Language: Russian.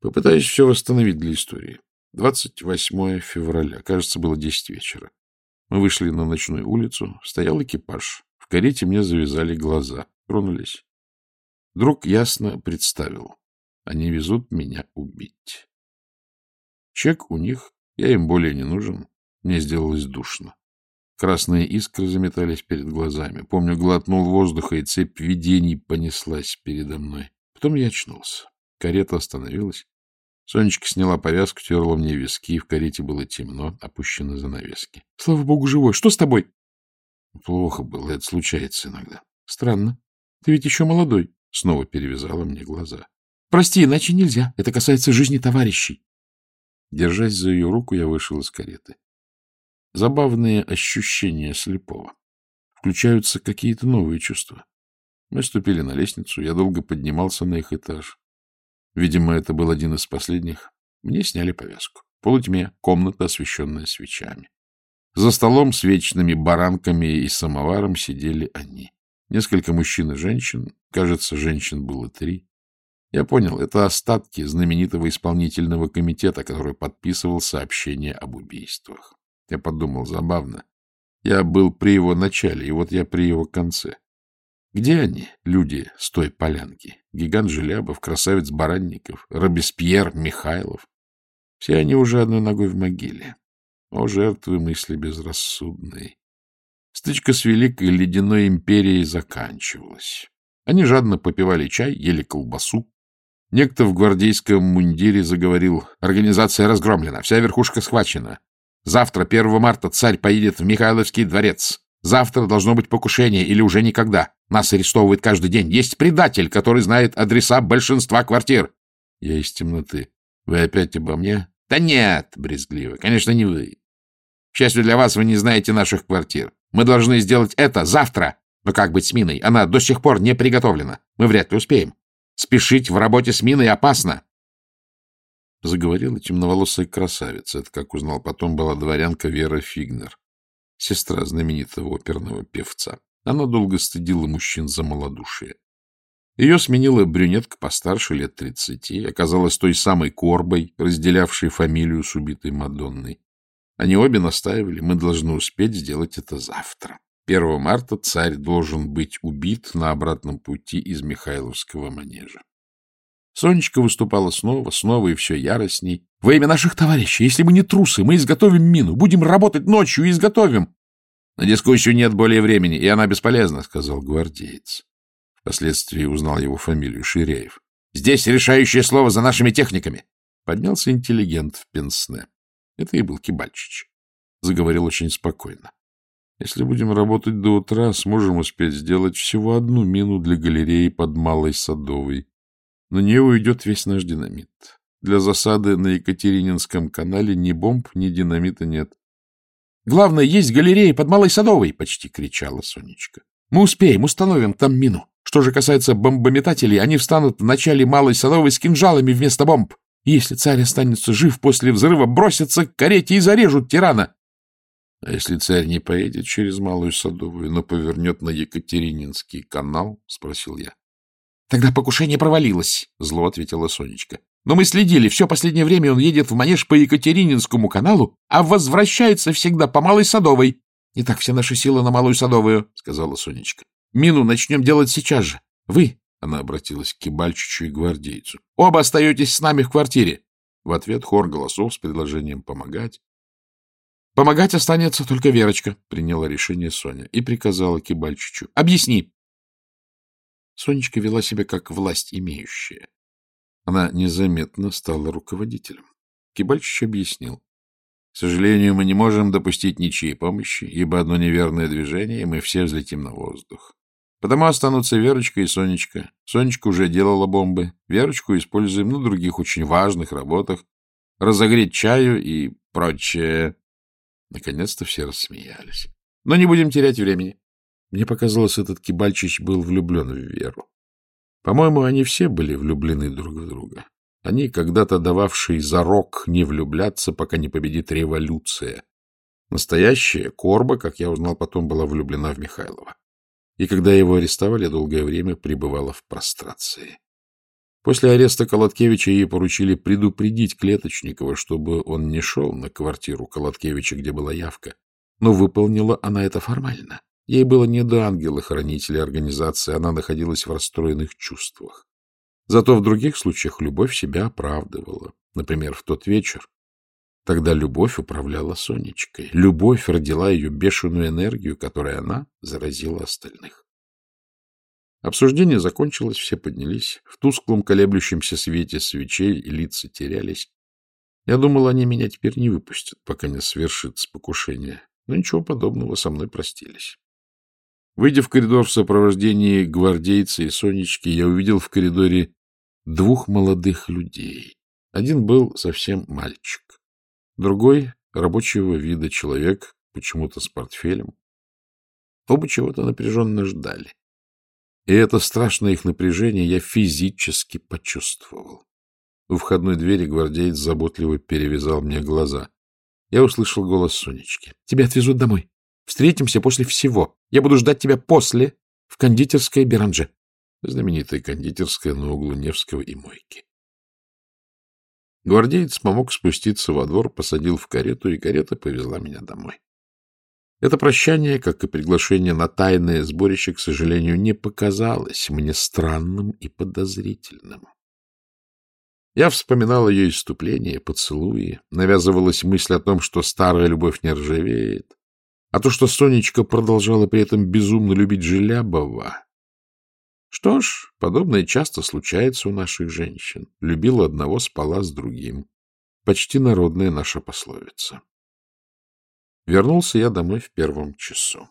Попытаюсь все восстановить для истории. 28 февраля, кажется, было 10 вечера. Мы вышли на ночную улицу, стоял экипаж. В карете мне завязали глаза, тронулись. Друг ясно представил. Они везут меня убить. Чек у них, я им более не нужен. Мне сделалось душно. Красные искры заметались перед глазами. Помню, глотнул воздуха, и цепь видений понеслась передо мной. Потом я очнулся. Карета остановилась. Сонечка сняла повязку, терла мне виски. В карете было темно, опущены занавески. — Слава богу, живой. Что с тобой? — Плохо было. Это случается иногда. — Странно. Ты ведь еще молодой. Снова перевязала мне глаза. — Прости, иначе нельзя. Это касается жизни товарищей. Держась за ее руку, я вышел из кареты. Забавные ощущения слепого. Включаются какие-то новые чувства. Мы ступили на лестницу, я долго поднимался на их этаж. Видимо, это был один из последних. Мне сняли повязку. В полутьме комната, освещенная свечами. За столом с вечными баранками и самоваром сидели они. Несколько мужчин и женщин. Кажется, женщин было три. Я понял, это остатки знаменитого исполнительного комитета, который подписывал сообщение об убийствах. Я подумал, забавно. Я был при его начале, и вот я при его конце. Где они, люди с той полянки? Гигант Желябов, красавец Баранников, Робеспьер, Михайлов. Все они уже одной ногой в могиле. О, жертвы мысли безрассудной. Стычка с великой ледяной империей заканчивалась. Они жадно попивали чай, ели колбасу. Некто в гвардейском мундире заговорил. Организация разгромлена, вся верхушка схвачена. Завтра, 1 марта, царь поедет в Михайловский дворец. Завтра должно быть покушение или уже никогда. Нас арестовывают каждый день. Есть предатель, который знает адреса большинства квартир. Я из темноты. Вы опять обо мне? Да нет, брезгливо. Конечно, не вы. К счастью для вас, вы не знаете наших квартир. Мы должны сделать это завтра. Но как быть с миной? Она до сих пор не приготовлена. Мы вряд ли успеем. Спешить в работе с миной опасно. Заговорила темноволосая красавица. Это, как узнал потом, была дворянка Вера Фигнер, сестра знаменитого оперного певца. Она долго стыдила мужчин за малодушие. Ее сменила брюнетка постарше, лет тридцати, оказалась той самой Корбой, разделявшей фамилию с убитой Мадонной. Они обе настаивали, мы должны успеть сделать это завтра. 1 марта царь должен быть убит на обратном пути из Михайловского манежа. Сонечка выступала снова, снова и все яростней. — Во имя наших товарищей, если мы не трусы, мы изготовим мину, будем работать ночью и изготовим. — На дискуссию нет более времени, и она бесполезна, — сказал гвардеец. Впоследствии узнал его фамилию Ширяев. — Здесь решающее слово за нашими техниками. Поднялся интеллигент в пенсне. Это и был Кибальчич. Заговорил очень спокойно. Если будем работать до утра, сможем успеть сделать всего одну мину для галереи под Малой Садовой. На нее уйдет весь наш динамит. Для засады на Екатерининском канале ни бомб, ни динамита нет. — Главное, есть галерея под Малой Садовой! — почти кричала Сонечка. — Мы успеем, установим там мину. Что же касается бомбометателей, они встанут в начале Малой Садовой с кинжалами вместо бомб. Если царь останется жив после взрыва, бросятся к карете и зарежут тирана. — А если царь не поедет через Малую Садовую, но повернет на Екатерининский канал? — спросил я. — Тогда покушение провалилось, — зло ответила Сонечка. — Но мы следили. Все последнее время он едет в манеж по Екатерининскому каналу, а возвращается всегда по Малой Садовой. — Итак, все наши силы на Малую Садовую, — сказала Сонечка. — Мину начнем делать сейчас же. Вы, — она обратилась к Кибальчичу и гвардейцу, — оба остаетесь с нами в квартире. В ответ хор голосов с предложением помогать. — Помогать останется только Верочка, — приняла решение Соня и приказала Кибальчичу. — Объясни. Сонечка вела себя как власть имеющая. Она незаметно стала руководителем. Кибальчич объяснил. К сожалению, мы не можем допустить ничьей помощи, ибо одно неверное движение, и мы все взлетим на воздух. Потому останутся Верочка и Сонечка. Сонечка уже делала бомбы. Верочку используем на других очень важных работах. Разогреть чаю и прочее. Наконец-то все рассмеялись. Но не будем терять времени. Мне показалось, этот Кибальчич был влюблен в Веру. По-моему, они все были влюблены друг в друга. Они, когда-то дававшие зарок не влюбляться, пока не победит революция. Настоящая Корба, как я узнал потом, была влюблена в Михайлова. И когда его арестовали, долгое время пребывала в прострации. После ареста Колоткевича ей поручили предупредить Клеточникова, чтобы он не шел на квартиру Колоткевича, где была явка. Но выполнила она это формально. Ей было не до ангела-хранителя организации, она находилась в расстроенных чувствах. Зато в других случаях любовь себя оправдывала. Например, в тот вечер. Тогда любовь управляла Сонечкой. Любовь родила ее бешеную энергию, которой она заразила остальных. Обсуждение закончилось, все поднялись. В тусклом колеблющемся свете свечей лица терялись. Я думал, они меня теперь не выпустят, пока не свершится покушение. Но ничего подобного, со мной простились. Выйдя в коридор в сопровождении гвардейца и Сонечки, я увидел в коридоре двух молодых людей. Один был совсем мальчик, другой — рабочего вида человек, почему-то с портфелем. Оба чего-то напряженно ждали. И это страшное их напряжение я физически почувствовал. У входной двери гвардеец заботливо перевязал мне глаза. Я услышал голос Сонечки. — Тебя отвезут домой. Встретимся после всего. Я буду ждать тебя после в кондитерской Беранже. Знаменитая кондитерская на углу Невского и Мойки. Гвардеец помог спуститься во двор, посадил в карету, и карета повезла меня домой. Это прощание, как и приглашение на тайное сборище, к сожалению, не показалось мне странным и подозрительным. Я вспоминал ее иступление, поцелуи, навязывалась мысль о том, что старая любовь не ржавеет, а то, что Сонечка продолжала при этом безумно любить Желябова. Что ж, подобное часто случается у наших женщин. Любила одного, спала с другим. Почти народная наша пословица. Вернулся я домой в первом часу.